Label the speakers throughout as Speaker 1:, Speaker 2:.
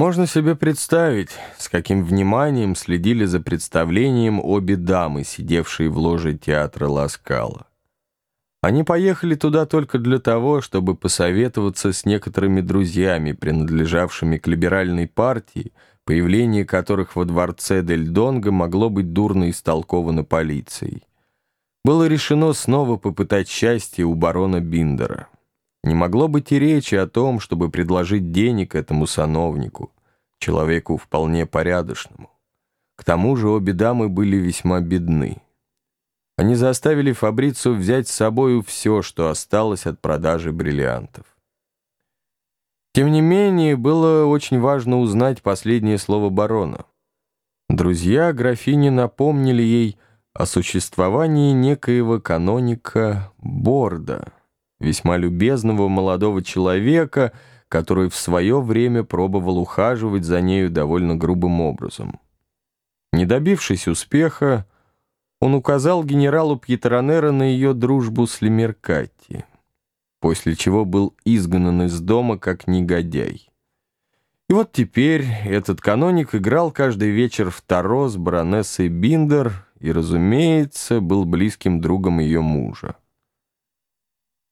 Speaker 1: Можно себе представить, с каким вниманием следили за представлением обе дамы, сидевшие в ложе театра Ласкала. Они поехали туда только для того, чтобы посоветоваться с некоторыми друзьями, принадлежавшими к либеральной партии, появление которых во дворце Дель Донго могло быть дурно истолковано полицией. Было решено снова попытать счастье у барона Биндера. Не могло быть и речи о том, чтобы предложить денег этому сановнику, человеку вполне порядочному. К тому же обе дамы были весьма бедны. Они заставили Фабрицу взять с собою все, что осталось от продажи бриллиантов. Тем не менее, было очень важно узнать последнее слово барона. Друзья графини напомнили ей о существовании некоего каноника Борда, весьма любезного молодого человека, который в свое время пробовал ухаживать за нею довольно грубым образом. Не добившись успеха, он указал генералу Пьетронера на ее дружбу с Лемеркати, после чего был изгнан из дома как негодяй. И вот теперь этот каноник играл каждый вечер в Таро с баронессой Биндер и, разумеется, был близким другом ее мужа.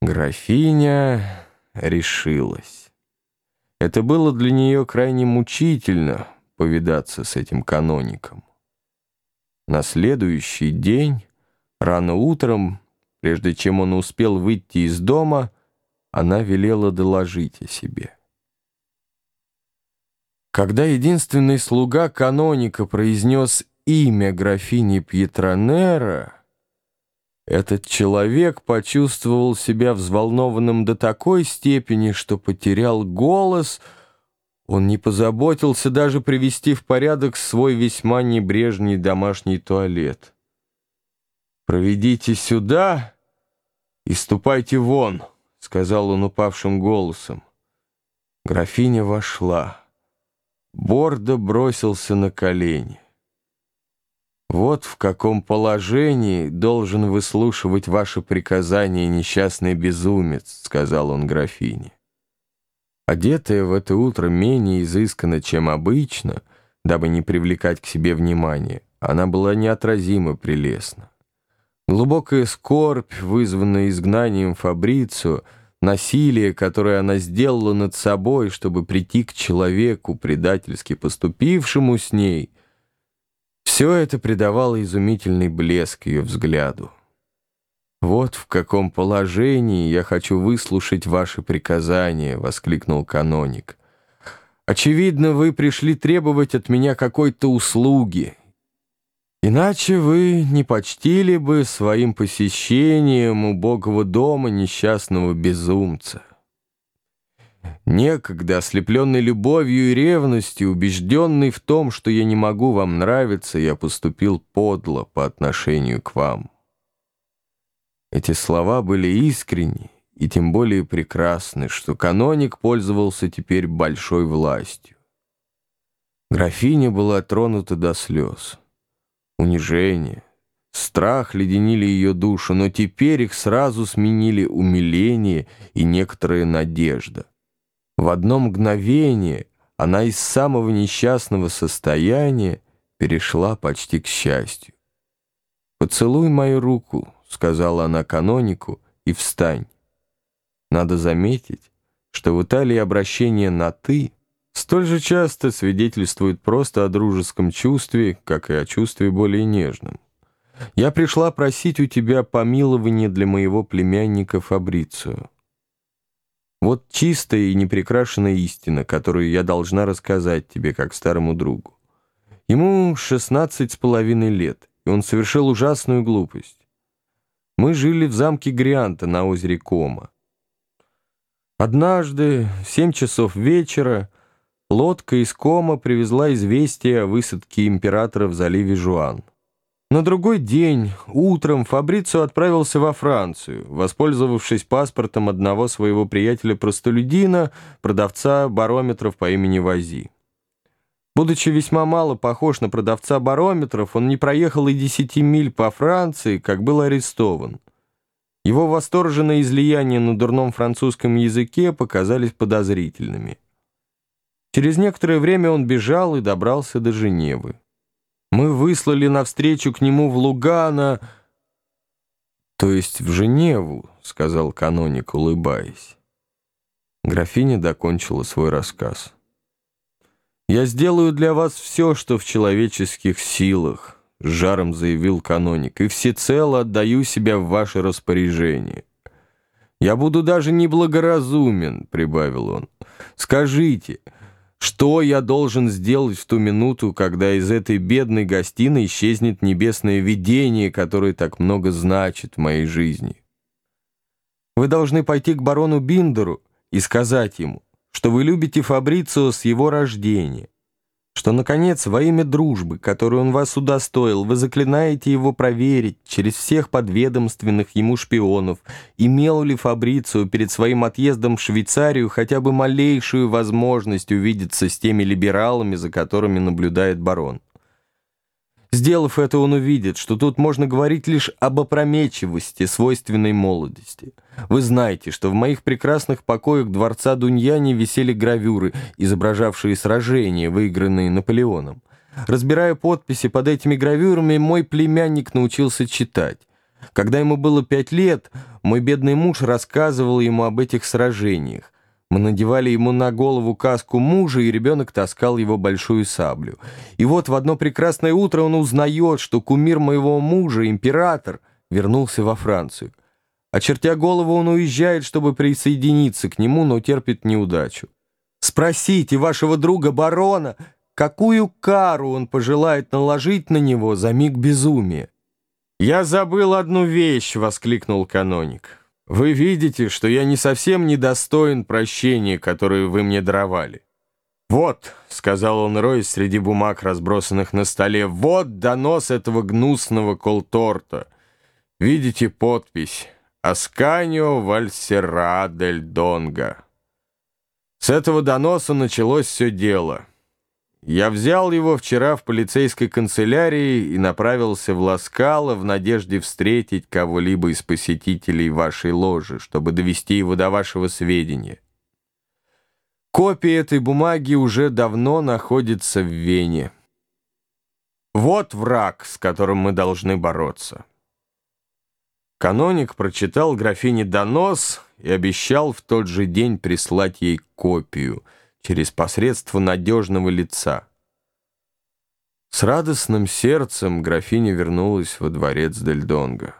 Speaker 1: Графиня решилась. Это было для нее крайне мучительно повидаться с этим каноником. На следующий день, рано утром, прежде чем он успел выйти из дома, она велела доложить о себе. Когда единственный слуга каноника произнес имя графини Пьетронера, этот человек почувствовал себя взволнованным до такой степени, что потерял голос — он не позаботился даже привести в порядок свой весьма небрежный домашний туалет. «Проведите сюда и ступайте вон», — сказал он упавшим голосом. Графиня вошла. Бордо бросился на колени. «Вот в каком положении должен выслушивать ваше приказание несчастный безумец», — сказал он графине. Одетая в это утро менее изысканно, чем обычно, дабы не привлекать к себе внимания, она была неотразимо прелестна. Глубокая скорбь, вызванная изгнанием Фабрицу, насилие, которое она сделала над собой, чтобы прийти к человеку, предательски поступившему с ней, все это придавало изумительный блеск ее взгляду. «Вот в каком положении я хочу выслушать ваши приказания», — воскликнул каноник. «Очевидно, вы пришли требовать от меня какой-то услуги. Иначе вы не почтили бы своим посещением убогого дома несчастного безумца». Некогда, ослепленный любовью и ревностью, убежденный в том, что я не могу вам нравиться, я поступил подло по отношению к вам. Эти слова были искренни и тем более прекрасны, что каноник пользовался теперь большой властью. Графиня была тронута до слез. Унижение, страх леденили ее душу, но теперь их сразу сменили умиление и некоторая надежда. В одно мгновение она из самого несчастного состояния перешла почти к счастью. «Поцелуй мою руку», — сказала она канонику, — «и встань». Надо заметить, что в Италии обращение на «ты» столь же часто свидетельствует просто о дружеском чувстве, как и о чувстве более нежном. Я пришла просить у тебя помилования для моего племянника Фабрицио. Вот чистая и непрекрашенная истина, которую я должна рассказать тебе, как старому другу. Ему шестнадцать с половиной лет, и он совершил ужасную глупость. Мы жили в замке Грианта на озере Кома. Однажды, в семь часов вечера, лодка из Кома привезла известие о высадке императора в заливе Жуан. На другой день, утром, Фабрицио отправился во Францию, воспользовавшись паспортом одного своего приятеля-простолюдина, продавца барометров по имени Вази. Будучи весьма мало похож на продавца барометров, он не проехал и десяти миль по Франции, как был арестован. Его восторженные излияния на дурном французском языке показались подозрительными. Через некоторое время он бежал и добрался до Женевы. Мы выслали навстречу к нему в Лугана, то есть в Женеву, сказал каноник, улыбаясь. Графиня докончила свой рассказ. «Я сделаю для вас все, что в человеческих силах», — с жаром заявил каноник, «и всецело отдаю себя в ваше распоряжение». «Я буду даже неблагоразумен», — прибавил он. «Скажите, что я должен сделать в ту минуту, когда из этой бедной гостиной исчезнет небесное видение, которое так много значит в моей жизни?» «Вы должны пойти к барону Биндеру и сказать ему, что вы любите Фабрицио с его рождения, что, наконец, во имя дружбы, которую он вас удостоил, вы заклинаете его проверить через всех подведомственных ему шпионов, имел ли Фабрицио перед своим отъездом в Швейцарию хотя бы малейшую возможность увидеться с теми либералами, за которыми наблюдает барон. Сделав это, он увидит, что тут можно говорить лишь об опрометчивости, свойственной молодости. Вы знаете, что в моих прекрасных покоях дворца Дуньяни висели гравюры, изображавшие сражения, выигранные Наполеоном. Разбирая подписи под этими гравюрами, мой племянник научился читать. Когда ему было пять лет, мой бедный муж рассказывал ему об этих сражениях. Мы надевали ему на голову каску мужа, и ребенок таскал его большую саблю. И вот в одно прекрасное утро он узнает, что кумир моего мужа, император, вернулся во Францию. Очертя голову, он уезжает, чтобы присоединиться к нему, но терпит неудачу. Спросите вашего друга барона, какую кару он пожелает наложить на него за миг безумия. «Я забыл одну вещь!» — воскликнул каноник. Вы видите, что я не совсем недостоин прощения, которое вы мне даровали. «Вот», — сказал он Рой среди бумаг, разбросанных на столе, «вот донос этого гнусного колторта. Видите подпись «Асканио Вальсера дель Донго». С этого доноса началось все дело. Я взял его вчера в полицейской канцелярии и направился в Ласкало в надежде встретить кого-либо из посетителей вашей ложи, чтобы довести его до вашего сведения. Копия этой бумаги уже давно находится в Вене. Вот враг, с которым мы должны бороться. Каноник прочитал графине донос и обещал в тот же день прислать ей копию — через посредство надежного лица. С радостным сердцем графиня вернулась во дворец Дель Донго.